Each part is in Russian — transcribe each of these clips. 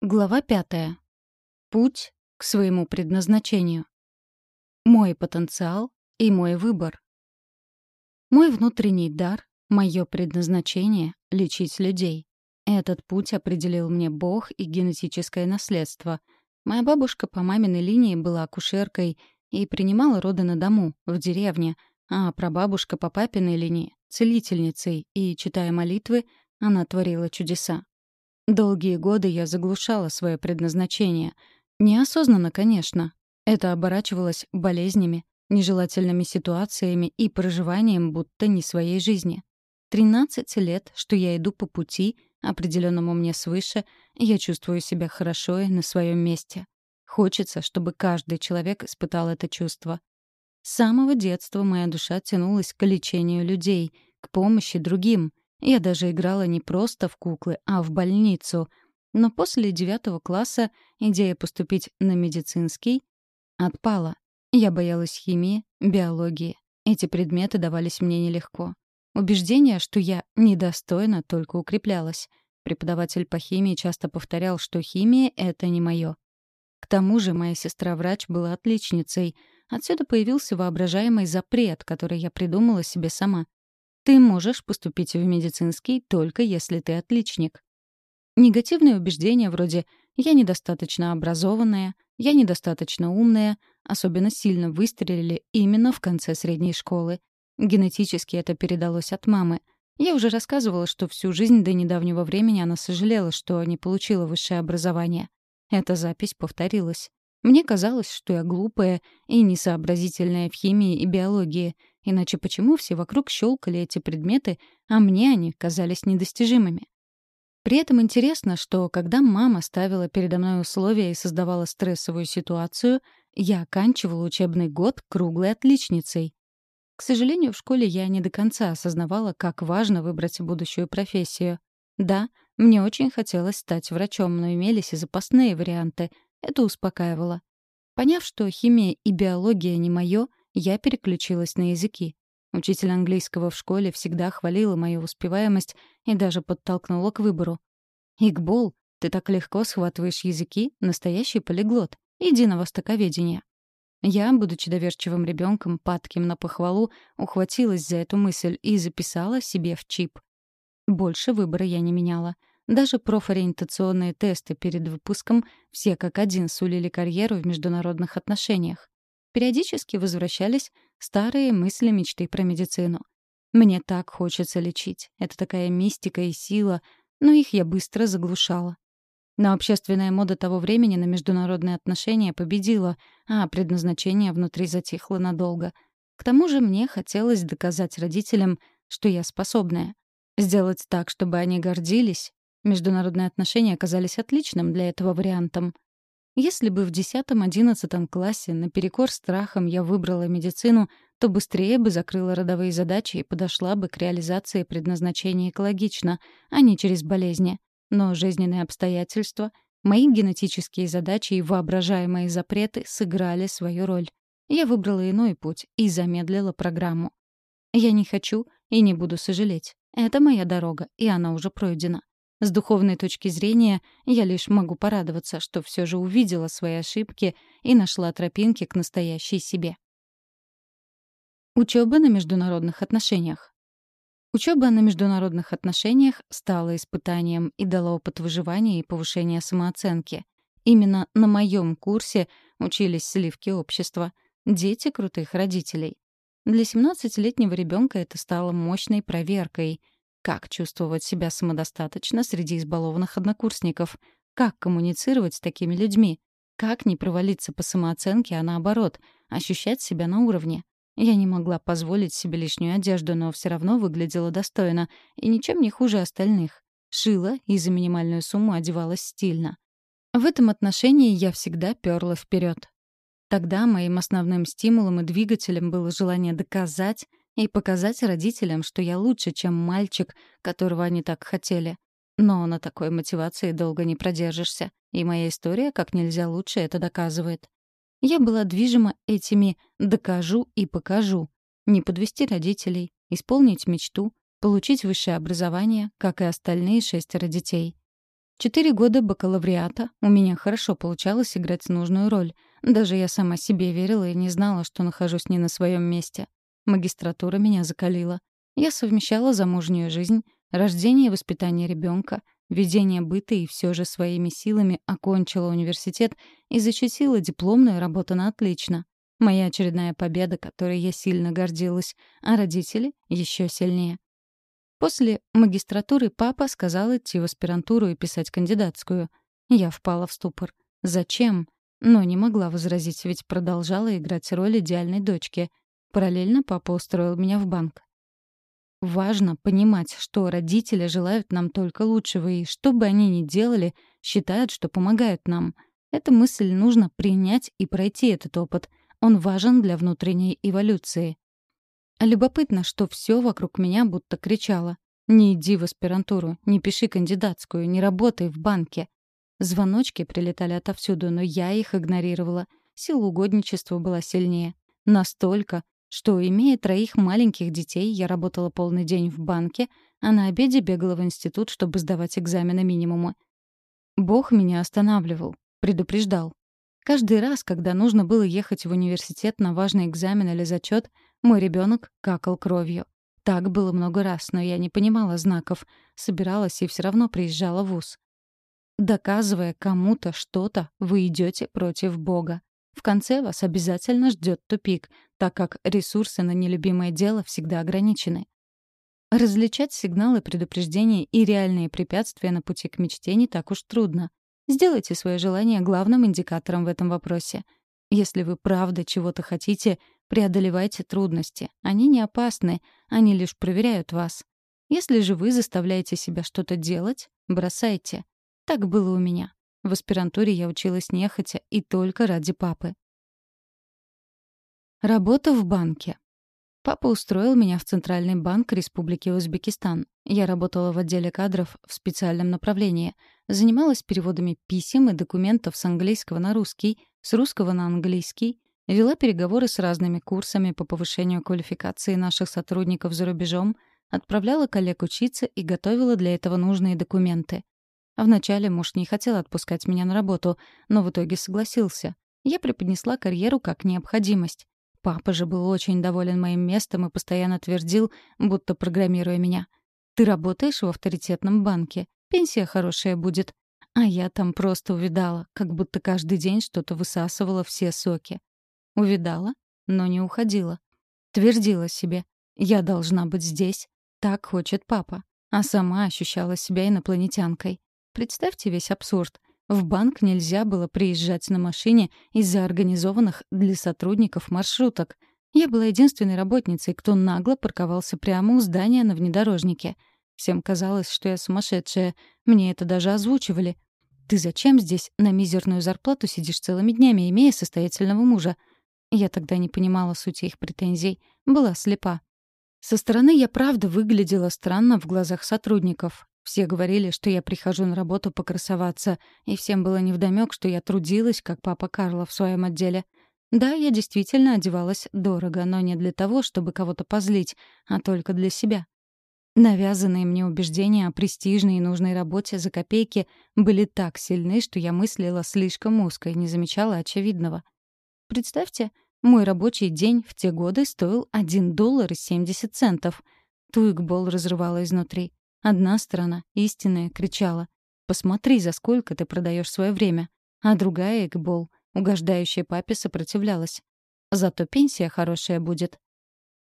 Глава пятая. Путь к своему предназначению. Мой потенциал и мой выбор. Мой внутренний дар, мое предназначение — лечить людей. Этот путь определил мне Бог и генетическое наследство. Моя бабушка по маминой линии была акушеркой и принимала роды на дому, в деревне, а прабабушка по папиной линии — целительницей, и, читая молитвы, она творила чудеса. Долгие годы я заглушала свое предназначение. Неосознанно, конечно. Это оборачивалось болезнями, нежелательными ситуациями и проживанием будто не своей жизни. Тринадцать лет, что я иду по пути, определенному мне свыше, я чувствую себя хорошо и на своем месте. Хочется, чтобы каждый человек испытал это чувство. С самого детства моя душа тянулась к лечению людей, к помощи другим — я даже играла не просто в куклы, а в больницу. Но после девятого класса идея поступить на медицинский отпала. Я боялась химии, биологии. Эти предметы давались мне нелегко. Убеждение, что я недостойна, только укреплялось. Преподаватель по химии часто повторял, что химия — это не мое. К тому же моя сестра-врач была отличницей. Отсюда появился воображаемый запрет, который я придумала себе сама. Ты можешь поступить в медицинский только если ты отличник. Негативные убеждения вроде «я недостаточно образованная», «я недостаточно умная» особенно сильно выстрелили именно в конце средней школы. Генетически это передалось от мамы. Я уже рассказывала, что всю жизнь до недавнего времени она сожалела, что не получила высшее образование. Эта запись повторилась. Мне казалось, что я глупая и несообразительная в химии и биологии, Иначе почему все вокруг щелкали эти предметы, а мне они казались недостижимыми? При этом интересно, что когда мама ставила передо мной условия и создавала стрессовую ситуацию, я оканчивала учебный год круглой отличницей. К сожалению, в школе я не до конца осознавала, как важно выбрать будущую профессию. Да, мне очень хотелось стать врачом, но имелись и запасные варианты. Это успокаивало. Поняв, что химия и биология не мое, я переключилась на языки. Учитель английского в школе всегда хвалила мою успеваемость и даже подтолкнула к выбору. «Игбол, ты так легко схватываешь языки, настоящий полиглот. Иди на востоковедение». Я, будучи доверчивым ребенком, падким на похвалу, ухватилась за эту мысль и записала себе в чип. Больше выбора я не меняла. Даже профориентационные тесты перед выпуском все как один сулили карьеру в международных отношениях. Периодически возвращались старые мысли мечты про медицину. Мне так хочется лечить. Это такая мистика и сила, но их я быстро заглушала. Но общественная мода того времени на международные отношения победила, а предназначение внутри затихло надолго. К тому же мне хотелось доказать родителям, что я способная. Сделать так, чтобы они гордились. Международные отношения оказались отличным для этого вариантом. Если бы в 10-11 классе наперекор страхам я выбрала медицину, то быстрее бы закрыла родовые задачи и подошла бы к реализации предназначения экологично, а не через болезни. Но жизненные обстоятельства, мои генетические задачи и воображаемые запреты сыграли свою роль. Я выбрала иной путь и замедлила программу. Я не хочу и не буду сожалеть. Это моя дорога, и она уже пройдена. С духовной точки зрения я лишь могу порадоваться, что все же увидела свои ошибки и нашла тропинки к настоящей себе. Учеба на международных отношениях. Учеба на международных отношениях стала испытанием и дала опыт выживания и повышения самооценки. Именно на моем курсе учились сливки общества, дети крутых родителей. Для 17-летнего ребенка это стало мощной проверкой — как чувствовать себя самодостаточно среди избалованных однокурсников? Как коммуницировать с такими людьми? Как не провалиться по самооценке, а наоборот, ощущать себя на уровне? Я не могла позволить себе лишнюю одежду, но все равно выглядела достойно и ничем не хуже остальных. Шила и за минимальную сумму одевалась стильно. В этом отношении я всегда перла вперед. Тогда моим основным стимулом и двигателем было желание доказать, и показать родителям, что я лучше, чем мальчик, которого они так хотели. Но на такой мотивации долго не продержишься, и моя история как нельзя лучше это доказывает. Я была движима этими «докажу и покажу». Не подвести родителей, исполнить мечту, получить высшее образование, как и остальные шестеро детей. Четыре года бакалавриата у меня хорошо получалось играть нужную роль. Даже я сама себе верила и не знала, что нахожусь не на своем месте. Магистратура меня закалила. Я совмещала замужнюю жизнь, рождение и воспитание ребенка, ведение быта и все же своими силами окончила университет и защитила дипломную работу на отлично. Моя очередная победа, которой я сильно гордилась, а родители — еще сильнее. После магистратуры папа сказал идти в аспирантуру и писать кандидатскую. Я впала в ступор. Зачем? Но не могла возразить, ведь продолжала играть роль идеальной дочки. Параллельно папа устроил меня в банк. Важно понимать, что родители желают нам только лучшего, и что бы они ни делали, считают, что помогают нам. Эту мысль нужно принять и пройти этот опыт. Он важен для внутренней эволюции. Любопытно, что все вокруг меня будто кричало. «Не иди в аспирантуру, не пиши кандидатскую, не работай в банке». Звоночки прилетали отовсюду, но я их игнорировала. Сила угодничества была сильнее. Настолько, что, имея троих маленьких детей, я работала полный день в банке, а на обеде бегала в институт, чтобы сдавать экзамены минимума. Бог меня останавливал, предупреждал. Каждый раз, когда нужно было ехать в университет на важный экзамен или зачет, мой ребенок какал кровью. Так было много раз, но я не понимала знаков, собиралась и все равно приезжала в ВУЗ. Доказывая кому-то что-то, вы идете против Бога. В конце вас обязательно ждет тупик, так как ресурсы на нелюбимое дело всегда ограничены. Различать сигналы предупреждения и реальные препятствия на пути к мечте не так уж трудно. Сделайте свое желание главным индикатором в этом вопросе. Если вы правда чего-то хотите, Преодолевайте трудности. Они не опасны, они лишь проверяют вас. Если же вы заставляете себя что-то делать, бросайте. Так было у меня. В аспирантуре я училась нехотя и только ради папы. Работа в банке. Папа устроил меня в Центральный банк Республики Узбекистан. Я работала в отделе кадров в специальном направлении. Занималась переводами писем и документов с английского на русский, с русского на английский, Вела переговоры с разными курсами по повышению квалификации наших сотрудников за рубежом, отправляла коллег учиться и готовила для этого нужные документы. А вначале муж не хотел отпускать меня на работу, но в итоге согласился. Я преподнесла карьеру как необходимость. Папа же был очень доволен моим местом и постоянно твердил, будто программируя меня. «Ты работаешь в авторитетном банке. Пенсия хорошая будет». А я там просто увидала, как будто каждый день что-то высасывала все соки. Увидала, но не уходила. Твердила себе, я должна быть здесь, так хочет папа. А сама ощущала себя инопланетянкой. Представьте весь абсурд. В банк нельзя было приезжать на машине из-за организованных для сотрудников маршруток. Я была единственной работницей, кто нагло парковался прямо у здания на внедорожнике. Всем казалось, что я сумасшедшая. Мне это даже озвучивали. «Ты зачем здесь на мизерную зарплату сидишь целыми днями, имея состоятельного мужа? Я тогда не понимала сути их претензий, была слепа. Со стороны я правда выглядела странно в глазах сотрудников. Все говорили, что я прихожу на работу покрасоваться, и всем было невдомёк, что я трудилась, как папа Карло в своем отделе. Да, я действительно одевалась дорого, но не для того, чтобы кого-то позлить, а только для себя. Навязанные мне убеждения о престижной и нужной работе за копейки были так сильны, что я мыслила слишком узко и не замечала очевидного — Представьте, мой рабочий день в те годы стоил 1 доллар и 70 центов. Туикбол разрывала изнутри. Одна сторона, истинная, кричала «Посмотри, за сколько ты продаешь свое время», а другая, Экбол, угождающая папе, сопротивлялась. Зато пенсия хорошая будет.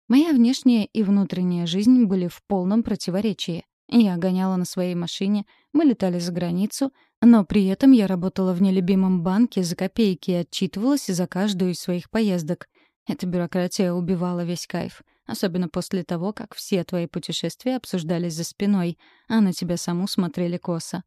Моя внешняя и внутренняя жизнь были в полном противоречии. Я гоняла на своей машине, мы летали за границу, но при этом я работала в нелюбимом банке за копейки и отчитывалась за каждую из своих поездок. Эта бюрократия убивала весь кайф. Особенно после того, как все твои путешествия обсуждались за спиной, а на тебя саму смотрели косо.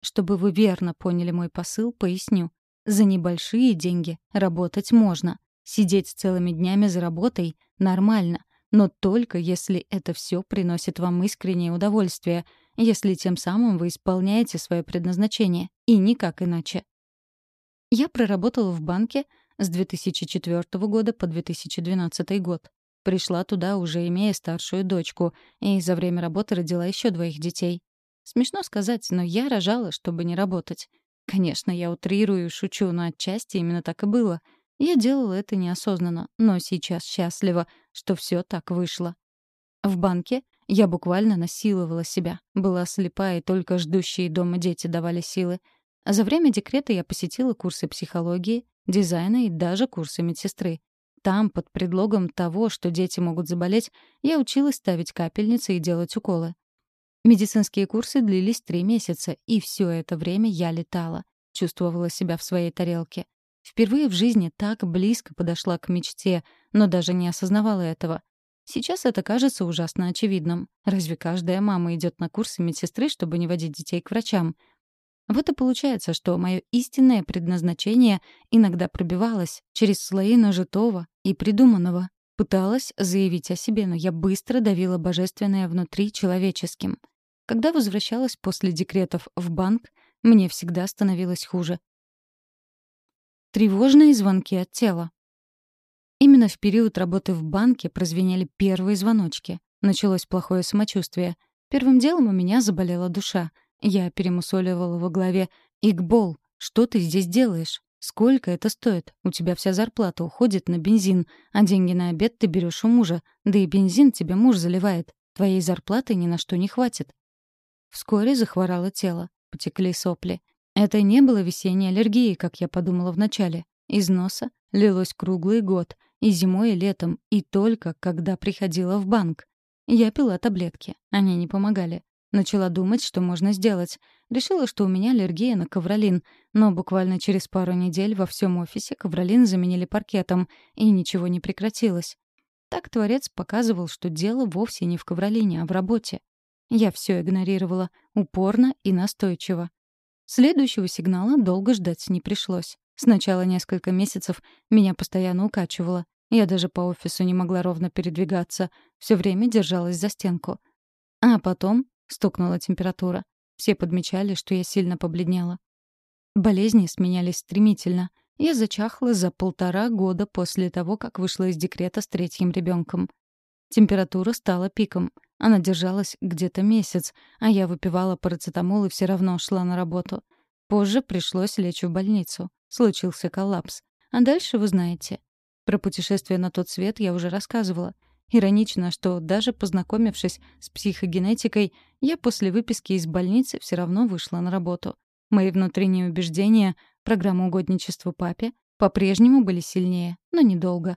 Чтобы вы верно поняли мой посыл, поясню. За небольшие деньги работать можно. Сидеть целыми днями за работой — нормально. Но только если это все приносит вам искреннее удовольствие — если тем самым вы исполняете свое предназначение, и никак иначе. Я проработала в банке с 2004 года по 2012 год. Пришла туда, уже имея старшую дочку, и за время работы родила еще двоих детей. Смешно сказать, но я рожала, чтобы не работать. Конечно, я утрирую шучу, но отчасти именно так и было. Я делала это неосознанно, но сейчас счастлива, что все так вышло. В банке я буквально насиловала себя. Была слепа, и только ждущие дома дети давали силы. За время декрета я посетила курсы психологии, дизайна и даже курсы медсестры. Там, под предлогом того, что дети могут заболеть, я училась ставить капельницы и делать уколы. Медицинские курсы длились три месяца, и все это время я летала, чувствовала себя в своей тарелке. Впервые в жизни так близко подошла к мечте, но даже не осознавала этого. Сейчас это кажется ужасно очевидным. Разве каждая мама идет на курсы медсестры, чтобы не водить детей к врачам? Вот и получается, что мое истинное предназначение иногда пробивалось через слои нажитого и придуманного. Пыталась заявить о себе, но я быстро давила божественное внутри человеческим. Когда возвращалась после декретов в банк, мне всегда становилось хуже. Тревожные звонки от тела. Именно в период работы в банке прозвенели первые звоночки. Началось плохое самочувствие. Первым делом у меня заболела душа. Я перемусоливала во голове. «Игбол, что ты здесь делаешь? Сколько это стоит? У тебя вся зарплата уходит на бензин, а деньги на обед ты берешь у мужа. Да и бензин тебе муж заливает. Твоей зарплаты ни на что не хватит. Вскоре захворало тело, потекли сопли. Это не было весенней аллергией, как я подумала вначале. Из носа лилось круглый год, и зимой, и летом, и только когда приходила в банк. Я пила таблетки, они не помогали. Начала думать, что можно сделать. Решила, что у меня аллергия на ковролин, но буквально через пару недель во всем офисе ковролин заменили паркетом, и ничего не прекратилось. Так творец показывал, что дело вовсе не в ковролине, а в работе. Я все игнорировала, упорно и настойчиво. Следующего сигнала долго ждать не пришлось. Сначала несколько месяцев меня постоянно укачивало. Я даже по офису не могла ровно передвигаться, все время держалась за стенку. А потом стукнула температура. Все подмечали, что я сильно побледнела. Болезни сменялись стремительно. Я зачахла за полтора года после того, как вышла из декрета с третьим ребенком. Температура стала пиком. Она держалась где-то месяц, а я выпивала парацетамол и все равно шла на работу. Позже пришлось лечь в больницу. Случился коллапс. А дальше вы знаете. Про путешествие на тот свет я уже рассказывала. Иронично, что даже познакомившись с психогенетикой, я после выписки из больницы все равно вышла на работу. Мои внутренние убеждения, программа угодничества папе, по-прежнему были сильнее, но недолго.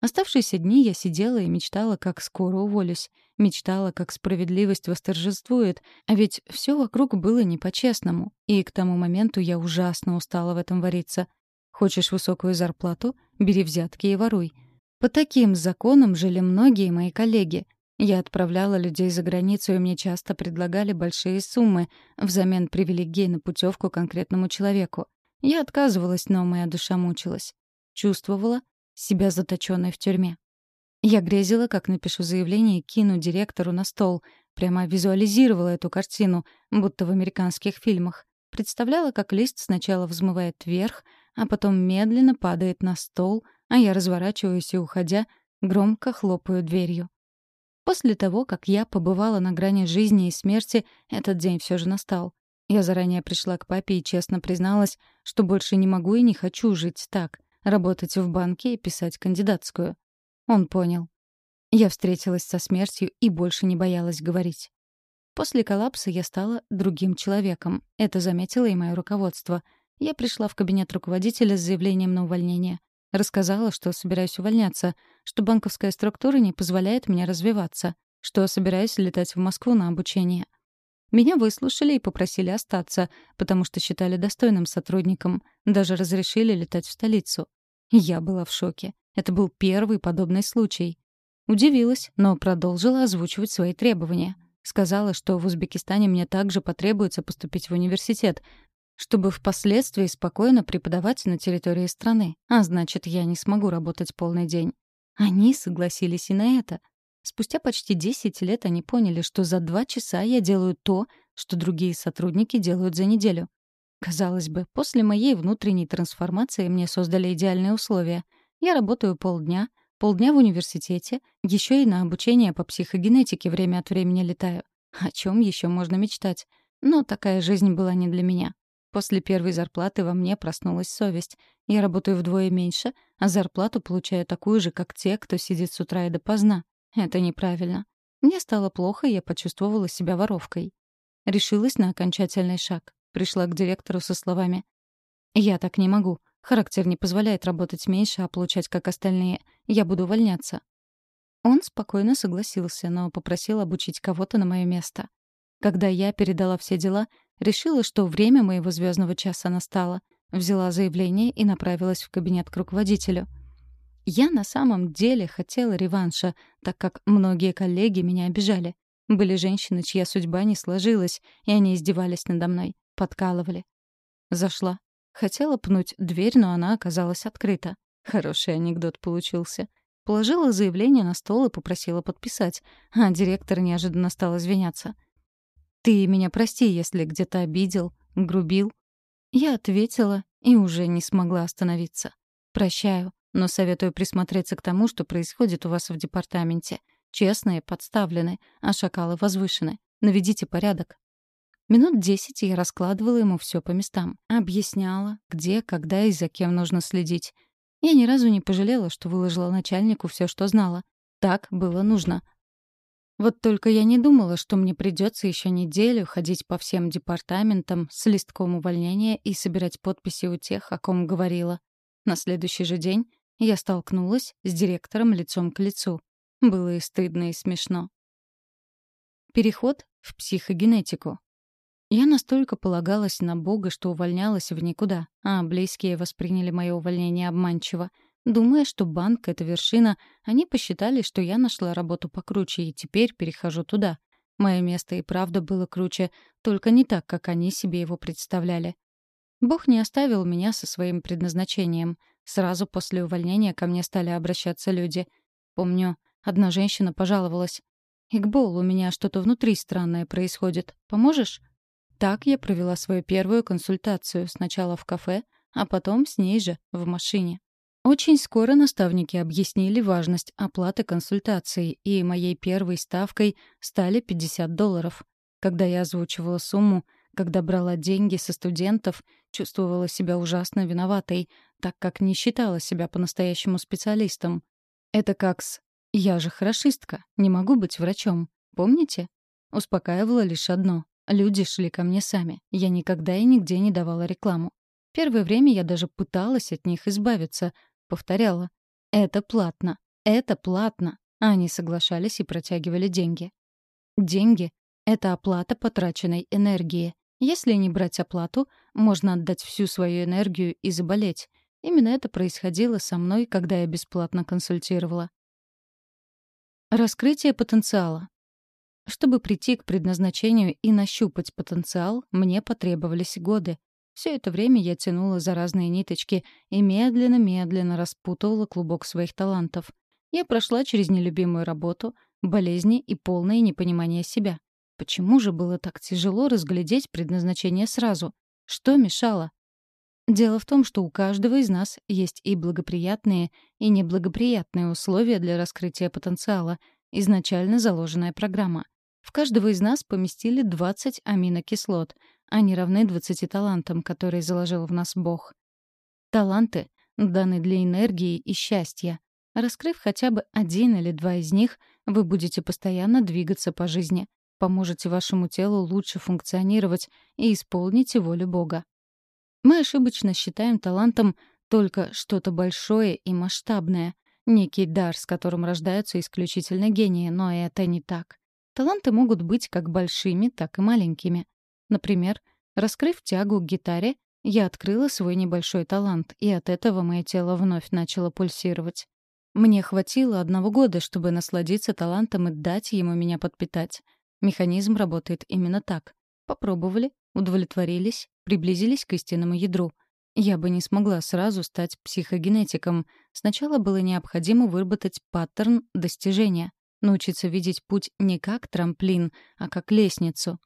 Оставшиеся дни я сидела и мечтала, как скоро уволюсь. Мечтала, как справедливость восторжествует. А ведь все вокруг было не по-честному. И к тому моменту я ужасно устала в этом вариться. Хочешь высокую зарплату? Бери взятки и воруй. По таким законам жили многие мои коллеги. Я отправляла людей за границу, и мне часто предлагали большие суммы взамен привилегий на путевку конкретному человеку. Я отказывалась, но моя душа мучилась. Чувствовала, себя заточенной в тюрьме. Я грезила, как напишу заявление и кину директору на стол. Прямо визуализировала эту картину, будто в американских фильмах. Представляла, как лист сначала взмывает вверх, а потом медленно падает на стол, а я разворачиваюсь и, уходя, громко хлопаю дверью. После того, как я побывала на грани жизни и смерти, этот день все же настал. Я заранее пришла к папе и честно призналась, что больше не могу и не хочу жить так работать в банке и писать кандидатскую. Он понял. Я встретилась со смертью и больше не боялась говорить. После коллапса я стала другим человеком. Это заметило и мое руководство. Я пришла в кабинет руководителя с заявлением на увольнение. Рассказала, что собираюсь увольняться, что банковская структура не позволяет мне развиваться, что собираюсь летать в Москву на обучение. Меня выслушали и попросили остаться, потому что считали достойным сотрудником, даже разрешили летать в столицу. Я была в шоке. Это был первый подобный случай. Удивилась, но продолжила озвучивать свои требования. Сказала, что в Узбекистане мне также потребуется поступить в университет, чтобы впоследствии спокойно преподавать на территории страны, а значит, я не смогу работать полный день. Они согласились и на это. Спустя почти 10 лет они поняли, что за два часа я делаю то, что другие сотрудники делают за неделю. Казалось бы, после моей внутренней трансформации мне создали идеальные условия. Я работаю полдня, полдня в университете, еще и на обучение по психогенетике время от времени летаю. О чем еще можно мечтать? Но такая жизнь была не для меня. После первой зарплаты во мне проснулась совесть. Я работаю вдвое меньше, а зарплату получаю такую же, как те, кто сидит с утра и допоздна. Это неправильно. Мне стало плохо, и я почувствовала себя воровкой. Решилась на окончательный шаг. Пришла к директору со словами. «Я так не могу. Характер не позволяет работать меньше, а получать как остальные. Я буду увольняться». Он спокойно согласился, но попросил обучить кого-то на мое место. Когда я передала все дела, решила, что время моего звездного часа настало. Взяла заявление и направилась в кабинет к руководителю. Я на самом деле хотела реванша, так как многие коллеги меня обижали. Были женщины, чья судьба не сложилась, и они издевались надо мной, подкалывали. Зашла. Хотела пнуть дверь, но она оказалась открыта. Хороший анекдот получился. Положила заявление на стол и попросила подписать, а директор неожиданно стал извиняться — «Ты меня прости, если где-то обидел, грубил». Я ответила и уже не смогла остановиться. «Прощаю, но советую присмотреться к тому, что происходит у вас в департаменте. Честные подставлены, а шакалы возвышены. Наведите порядок». Минут десять я раскладывала ему все по местам. Объясняла, где, когда и за кем нужно следить. Я ни разу не пожалела, что выложила начальнику все, что знала. Так было нужно. Вот только я не думала, что мне придется еще неделю ходить по всем департаментам с листком увольнения и собирать подписи у тех, о ком говорила. На следующий же день я столкнулась с директором лицом к лицу. Было и стыдно, и смешно. Переход в психогенетику. Я настолько полагалась на Бога, что увольнялась в никуда, а близкие восприняли мое увольнение обманчиво — Думая, что банк — это вершина, они посчитали, что я нашла работу покруче и теперь перехожу туда. Мое место и правда было круче, только не так, как они себе его представляли. Бог не оставил меня со своим предназначением. Сразу после увольнения ко мне стали обращаться люди. Помню, одна женщина пожаловалась. «Игбол, у меня что-то внутри странное происходит. Поможешь?» Так я провела свою первую консультацию, сначала в кафе, а потом с ней же, в машине. Очень скоро наставники объяснили важность оплаты консультации, и моей первой ставкой стали 50 долларов. Когда я озвучивала сумму, когда брала деньги со студентов, чувствовала себя ужасно виноватой, так как не считала себя по-настоящему специалистом. Это как с «я же хорошистка, не могу быть врачом», помните? Успокаивало лишь одно — люди шли ко мне сами, я никогда и нигде не давала рекламу. Первое время я даже пыталась от них избавиться, Повторяла. «Это платно. Это платно». Они соглашались и протягивали деньги. Деньги — это оплата потраченной энергии. Если не брать оплату, можно отдать всю свою энергию и заболеть. Именно это происходило со мной, когда я бесплатно консультировала. Раскрытие потенциала. Чтобы прийти к предназначению и нащупать потенциал, мне потребовались годы. Все это время я тянула за разные ниточки и медленно-медленно распутывала клубок своих талантов. Я прошла через нелюбимую работу, болезни и полное непонимание себя. Почему же было так тяжело разглядеть предназначение сразу? Что мешало? Дело в том, что у каждого из нас есть и благоприятные, и неблагоприятные условия для раскрытия потенциала, изначально заложенная программа. В каждого из нас поместили 20 аминокислот — они равны 20 талантам, которые заложил в нас Бог. Таланты даны для энергии и счастья. Раскрыв хотя бы один или два из них, вы будете постоянно двигаться по жизни, поможете вашему телу лучше функционировать и исполните волю Бога. Мы ошибочно считаем талантом только что-то большое и масштабное, некий дар, с которым рождаются исключительно гении, но это не так. Таланты могут быть как большими, так и маленькими. Например, раскрыв тягу к гитаре, я открыла свой небольшой талант, и от этого мое тело вновь начало пульсировать. Мне хватило одного года, чтобы насладиться талантом и дать ему меня подпитать. Механизм работает именно так. Попробовали, удовлетворились, приблизились к истинному ядру. Я бы не смогла сразу стать психогенетиком. Сначала было необходимо выработать паттерн достижения, научиться видеть путь не как трамплин, а как лестницу,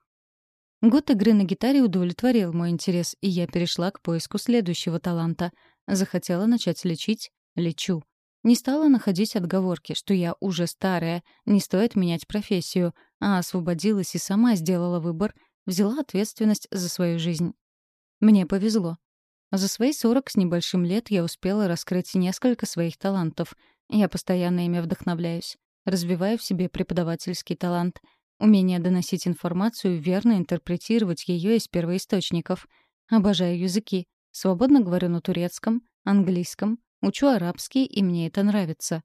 Год игры на гитаре удовлетворил мой интерес, и я перешла к поиску следующего таланта. Захотела начать лечить — лечу. Не стала находить отговорки, что я уже старая, не стоит менять профессию. а освободилась и сама сделала выбор, взяла ответственность за свою жизнь. Мне повезло. За свои сорок с небольшим лет я успела раскрыть несколько своих талантов. Я постоянно ими вдохновляюсь. Развиваю в себе преподавательский талант, умение доносить информацию, верно интерпретировать ее из первоисточников. Обожаю языки. Свободно говорю на турецком, английском, учу арабский, и мне это нравится.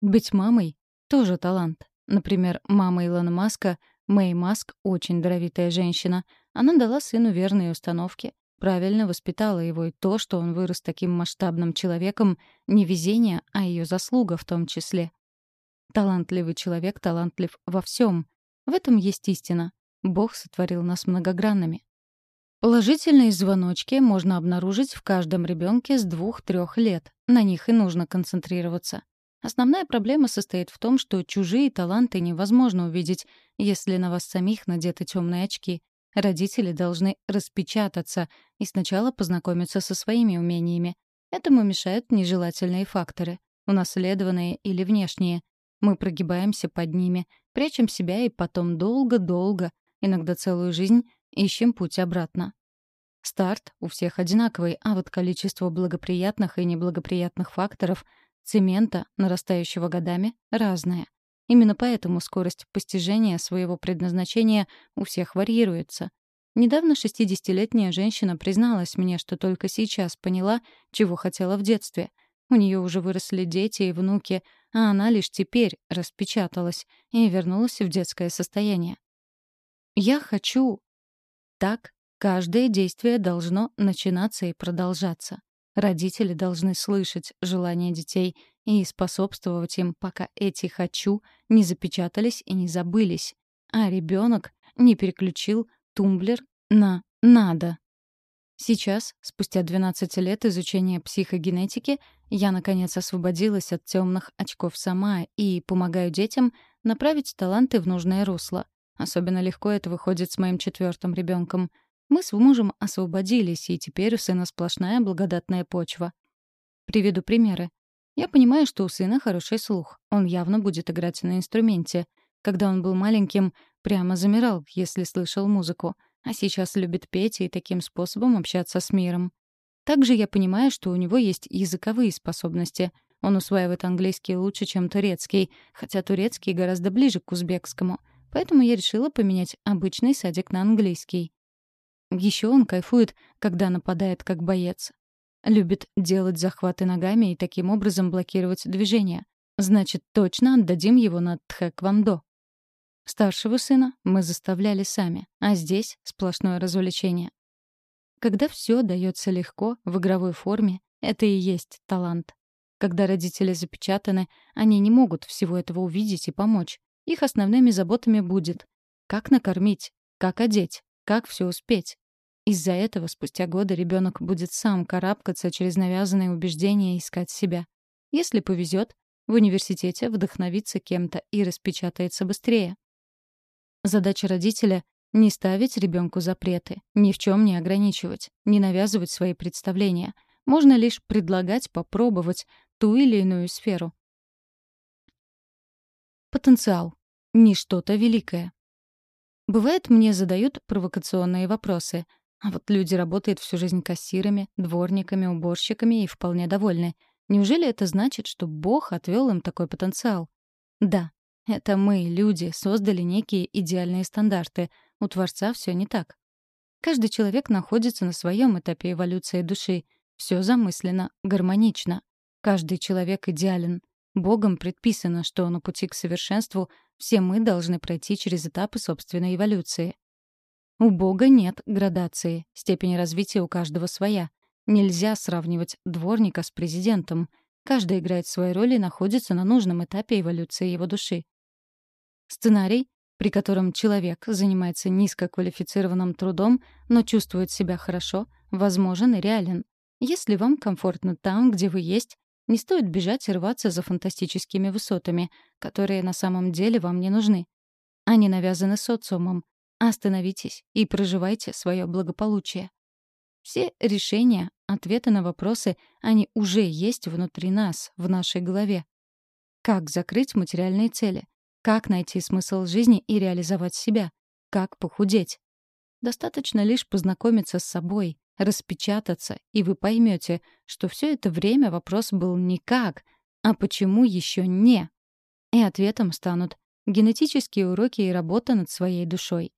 Быть мамой — тоже талант. Например, мама Илона Маска, Мэй Маск, очень даровитая женщина. Она дала сыну верные установки, правильно воспитала его, и то, что он вырос таким масштабным человеком, не везение, а ее заслуга в том числе. Талантливый человек талантлив во всем. В этом есть истина. Бог сотворил нас многогранными. Положительные звоночки можно обнаружить в каждом ребенке с двух-трех лет. На них и нужно концентрироваться. Основная проблема состоит в том, что чужие таланты невозможно увидеть, если на вас самих надеты темные очки. Родители должны распечататься и сначала познакомиться со своими умениями. Этому мешают нежелательные факторы, унаследованные или внешние. Мы прогибаемся под ними, прячем себя и потом долго-долго, иногда целую жизнь, ищем путь обратно. Старт у всех одинаковый, а вот количество благоприятных и неблагоприятных факторов, цемента, нарастающего годами, разное. Именно поэтому скорость постижения своего предназначения у всех варьируется. Недавно 60-летняя женщина призналась мне, что только сейчас поняла, чего хотела в детстве. У нее уже выросли дети и внуки, а она лишь теперь распечаталась и вернулась в детское состояние. «Я хочу...» Так каждое действие должно начинаться и продолжаться. Родители должны слышать желания детей и способствовать им, пока эти «хочу» не запечатались и не забылись, а ребенок не переключил тумблер на «надо». Сейчас, спустя 12 лет изучения психогенетики, я, наконец, освободилась от темных очков сама и помогаю детям направить таланты в нужное русло. Особенно легко это выходит с моим четвертым ребенком. Мы с мужем освободились, и теперь у сына сплошная благодатная почва. Приведу примеры. Я понимаю, что у сына хороший слух. Он явно будет играть на инструменте. Когда он был маленьким, прямо замирал, если слышал музыку. А сейчас любит петь и таким способом общаться с миром. Также я понимаю, что у него есть языковые способности. Он усваивает английский лучше, чем турецкий, хотя турецкий гораздо ближе к узбекскому. Поэтому я решила поменять обычный садик на английский. Еще он кайфует, когда нападает как боец. Любит делать захваты ногами и таким образом блокировать движение. Значит, точно отдадим его на тхэквондо. Старшего сына мы заставляли сами, а здесь сплошное развлечение. Когда все дается легко, в игровой форме, это и есть талант. Когда родители запечатаны, они не могут всего этого увидеть и помочь. Их основными заботами будет как накормить, как одеть, как все успеть. Из-за этого спустя годы ребенок будет сам карабкаться через навязанные убеждения искать себя. Если повезет, в университете вдохновится кем-то и распечатается быстрее. Задача родителя — не ставить ребенку запреты, ни в чем не ограничивать, не навязывать свои представления. Можно лишь предлагать попробовать ту или иную сферу. Потенциал. Не что-то великое. Бывает, мне задают провокационные вопросы. А вот люди работают всю жизнь кассирами, дворниками, уборщиками и вполне довольны. Неужели это значит, что Бог отвел им такой потенциал? Да, это мы, люди, создали некие идеальные стандарты. У Творца все не так. Каждый человек находится на своем этапе эволюции души. Все замыслено, гармонично. Каждый человек идеален. Богом предписано, что на пути к совершенству все мы должны пройти через этапы собственной эволюции. У Бога нет градации, степень развития у каждого своя. Нельзя сравнивать дворника с президентом. Каждый играет свою роль и находится на нужном этапе эволюции его души. Сценарий, при котором человек занимается низкоквалифицированным трудом, но чувствует себя хорошо, возможен и реален. Если вам комфортно там, где вы есть, не стоит бежать и рваться за фантастическими высотами, которые на самом деле вам не нужны. Они навязаны социумом. Остановитесь и проживайте свое благополучие. Все решения, ответы на вопросы, они уже есть внутри нас, в нашей голове. Как закрыть материальные цели? Как найти смысл жизни и реализовать себя? Как похудеть? Достаточно лишь познакомиться с собой, распечататься, и вы поймете, что все это время вопрос был не как, а почему еще не. И ответом станут генетические уроки и работа над своей душой.